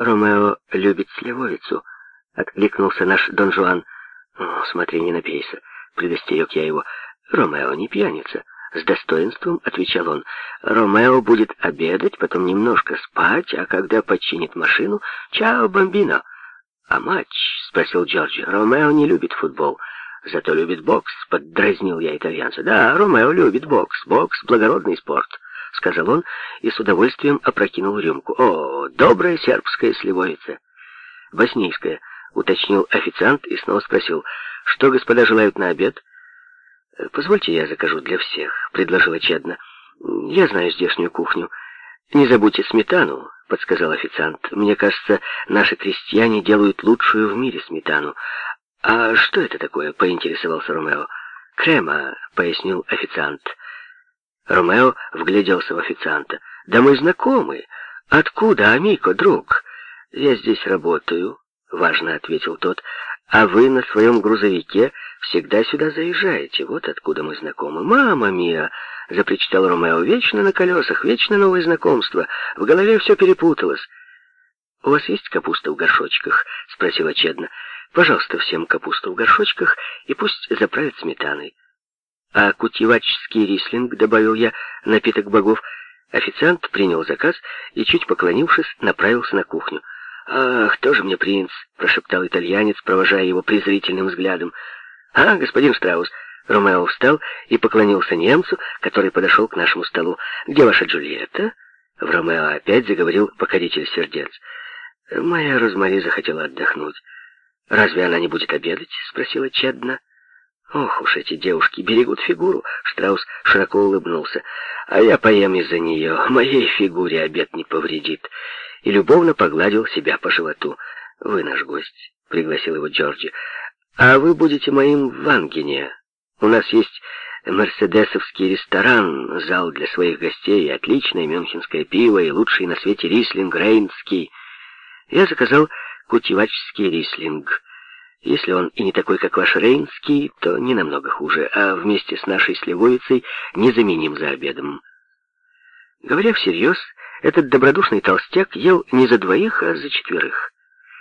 Ромео любит сливовицу», — откликнулся наш Дон Жуан. «О, смотри, не напейся», — предостерег я его. «Ромео не пьяница». С достоинством отвечал он. «Ромео будет обедать, потом немножко спать, а когда починит машину, чао, бомбино». «А матч?» — спросил Джорджи. «Ромео не любит футбол, зато любит бокс», — поддразнил я итальянца. «Да, Ромео любит бокс. Бокс — благородный спорт», — сказал он и с удовольствием опрокинул рюмку. «О, добрая сербская сливовица!» «Боснийская», — уточнил официант и снова спросил. «Что господа желают на обед?» «Позвольте, я закажу для всех», — предложила Чедна. «Я знаю здешнюю кухню. Не забудьте сметану», — подсказал официант. «Мне кажется, наши крестьяне делают лучшую в мире сметану». «А что это такое?» — поинтересовался Ромео. «Крема», — пояснил официант. Ромео вгляделся в официанта. «Да мы знакомы. Откуда, Амико, друг?» «Я здесь работаю», — важно ответил тот. «А вы на своем грузовике всегда сюда заезжаете. Вот откуда мы знакомы. Мама мия!» — запричитал Ромео. «Вечно на колесах, вечно новые знакомства. В голове все перепуталось». «У вас есть капуста в горшочках?» — спросила Чедна. «Пожалуйста, всем капусту в горшочках и пусть заправят сметаной». «А кутьеваческий рислинг», — добавил я, — «напиток богов». Официант принял заказ и, чуть поклонившись, направился на кухню. «Ах, тоже мне принц!» — прошептал итальянец, провожая его презрительным взглядом. «А, господин Штраус!» Ромео встал и поклонился немцу, который подошел к нашему столу. «Где ваша Джульетта?» В Ромео опять заговорил покоритель сердец. «Моя Розмари захотела отдохнуть. Разве она не будет обедать?» — спросила Чедна. «Ох уж эти девушки берегут фигуру!» Штраус широко улыбнулся. «А я поем из-за нее. Моей фигуре обед не повредит и любовно погладил себя по животу. «Вы наш гость», — пригласил его Джорджи. «А вы будете моим в Ангене. У нас есть мерседесовский ресторан, зал для своих гостей, отличное мюнхенское пиво и лучший на свете рислинг рейнский. Я заказал кутеваческий рислинг. Если он и не такой, как ваш рейнский, то не намного хуже, а вместе с нашей сливовицей незаменим за обедом. Говоря всерьез, этот добродушный толстяк ел не за двоих, а за четверых.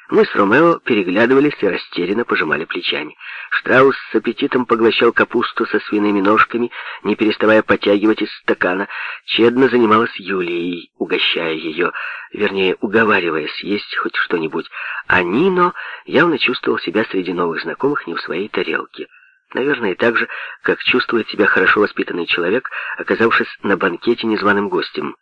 Мы с Ромео переглядывались и растерянно пожимали плечами. Штраус с аппетитом поглощал капусту со свиными ножками, не переставая потягивать из стакана. Чедно занималась Юлией, угощая ее, вернее, уговаривая съесть хоть что-нибудь. А Нино явно чувствовал себя среди новых знакомых не в своей тарелке. Наверное, так же, как чувствует себя хорошо воспитанный человек, оказавшись на банкете незваным гостем.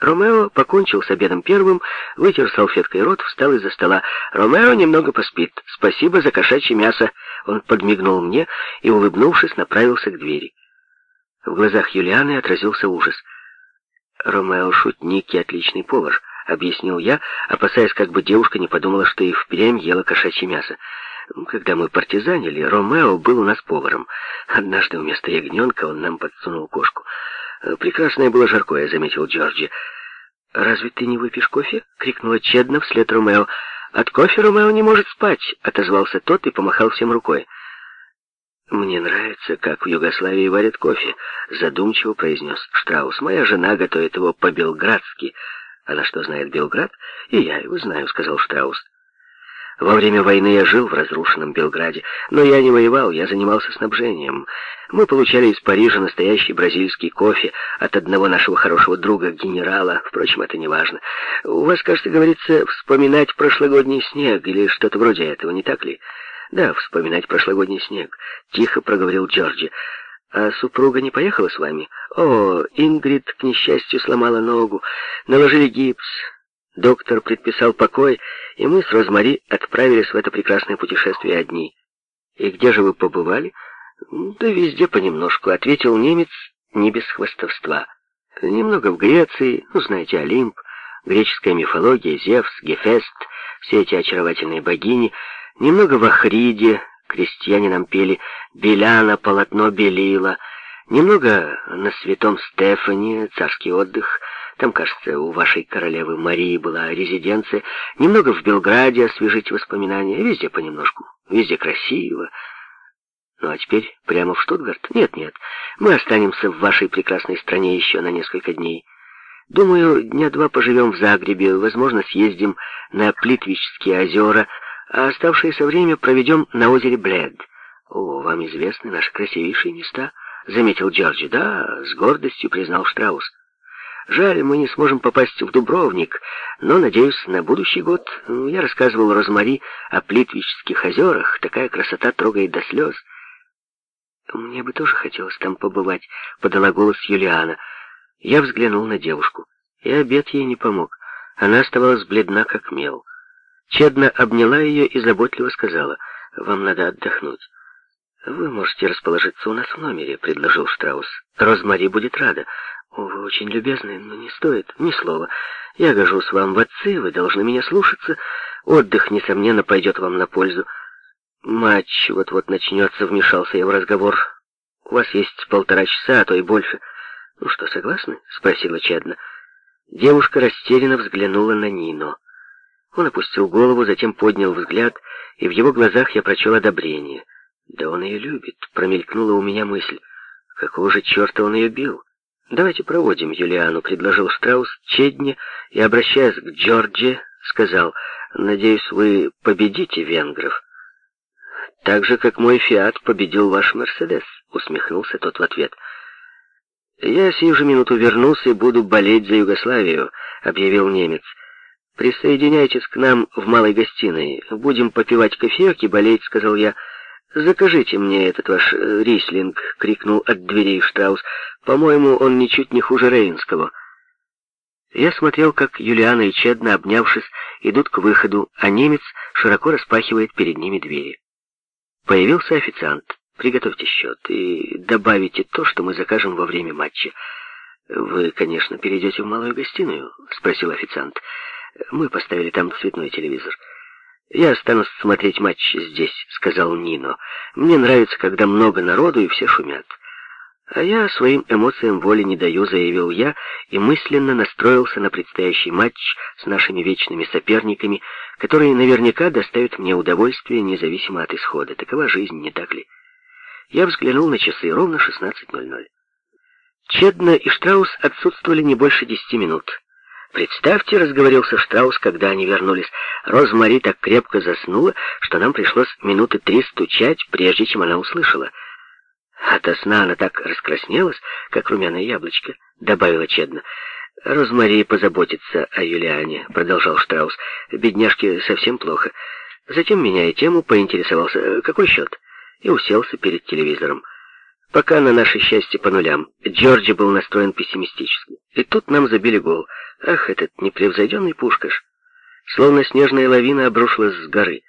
Ромео покончил с обедом первым, вытер салфеткой рот, встал из-за стола. «Ромео немного поспит. Спасибо за кошачье мясо». Он подмигнул мне и, улыбнувшись, направился к двери. В глазах Юлианы отразился ужас. «Ромео шутник и отличный повар», — объяснил я, опасаясь, как бы девушка не подумала, что и впрямь ела кошачье мясо. Когда мы партизанили, Ромео был у нас поваром. Однажды вместо ягненка он нам подсунул кошку. «Прекрасное было жаркое», — заметил Джорджи. «Разве ты не выпьешь кофе?» — крикнула Чедна вслед Ромео. «От кофе Ромео не может спать», — отозвался тот и помахал всем рукой. «Мне нравится, как в Югославии варят кофе», — задумчиво произнес Штраус. «Моя жена готовит его по-белградски». «Она что, знает Белград?» «И я его знаю», — сказал Штраус. Во время войны я жил в разрушенном Белграде, но я не воевал, я занимался снабжением. Мы получали из Парижа настоящий бразильский кофе от одного нашего хорошего друга, генерала. Впрочем, это не важно. У вас, кажется, говорится, вспоминать прошлогодний снег или что-то вроде этого, не так ли? Да, вспоминать прошлогодний снег. Тихо проговорил Джорджи. А супруга не поехала с вами? О, Ингрид, к несчастью, сломала ногу. Наложили гипс. Доктор предписал покой, и мы с Розмари отправились в это прекрасное путешествие одни. «И где же вы побывали?» «Да везде понемножку», — ответил немец не без хвастовства. «Немного в Греции, ну, знаете, Олимп, греческая мифология, Зевс, Гефест, все эти очаровательные богини, немного в Ахриде, крестьяне нам пели «Беляна, полотно белила», немного на святом Стефане, царский отдых — там, кажется, у вашей королевы Марии была резиденция. Немного в Белграде освежить воспоминания. Везде понемножку. Везде красиво. Ну а теперь прямо в Штутгарт? Нет, нет. Мы останемся в вашей прекрасной стране еще на несколько дней. Думаю, дня два поживем в Загребе, возможно, съездим на Плитвичские озера, а оставшееся время проведем на озере Блед. О, вам известны наши красивейшие места, заметил Джорджи. Да, с гордостью признал Штраус. Жаль, мы не сможем попасть в Дубровник, но, надеюсь, на будущий год я рассказывал Розмари о Плитвичских озерах. Такая красота трогает до слез. Мне бы тоже хотелось там побывать, подала голос Юлиана. Я взглянул на девушку, и обед ей не помог. Она оставалась бледна, как мел. Чедно обняла ее и заботливо сказала, «Вам надо отдохнуть». «Вы можете расположиться у нас в номере», — предложил Штраус. «Розмари будет рада. О, вы очень любезны, но не стоит, ни слова. Я гожусь вам в отцы, вы должны меня слушаться. Отдых, несомненно, пойдет вам на пользу. Матч вот-вот начнется, вмешался я в разговор. У вас есть полтора часа, а то и больше. Ну что, согласны? Спросила Чадна. Девушка растерянно взглянула на Нино. Он опустил голову, затем поднял взгляд, и в его глазах я прочел одобрение. «Да он ее любит», — промелькнула у меня мысль. «Какого же черта он ее бил?» «Давайте проводим Юлиану», — предложил Штраус Чедне, и, обращаясь к Джорджи, сказал, «Надеюсь, вы победите венгров». «Так же, как мой Фиат победил ваш Мерседес», — усмехнулся тот в ответ. «Я сию же минуту вернулся и буду болеть за Югославию», — объявил немец. «Присоединяйтесь к нам в малой гостиной. Будем попивать кофеек и болеть», — сказал я. «Закажите мне этот ваш э, рислинг», — крикнул от дверей Штраус. «По-моему, он ничуть не хуже Рейнского». Я смотрел, как Юлиана и Чедна, обнявшись, идут к выходу, а немец широко распахивает перед ними двери. Появился официант. «Приготовьте счет и добавите то, что мы закажем во время матча». «Вы, конечно, перейдете в малую гостиную?» — спросил официант. «Мы поставили там цветной телевизор». «Я останусь смотреть матч здесь», — сказал Нино. «Мне нравится, когда много народу и все шумят». «А я своим эмоциям воли не даю», — заявил я, и мысленно настроился на предстоящий матч с нашими вечными соперниками, которые наверняка доставят мне удовольствие, независимо от исхода. Такова жизнь, не так ли? Я взглянул на часы, ровно 16.00. Чедна и Штраус отсутствовали не больше десяти минут. «Представьте», — разговорился Штраус, когда они вернулись, — «Розмари так крепко заснула, что нам пришлось минуты три стучать, прежде чем она услышала». «От сна она так раскраснелась, как румяное яблочко», — добавила Чедна. «Розмари позаботится о Юлиане», — продолжал Штраус. «Бедняжке совсем плохо». Затем, меняя тему, поинтересовался, какой счет, и уселся перед телевизором. Пока на наше счастье по нулям. Джорджи был настроен пессимистически. И тут нам забили гол. Ах, этот непревзойденный Пушкаш. Словно снежная лавина обрушилась с горы.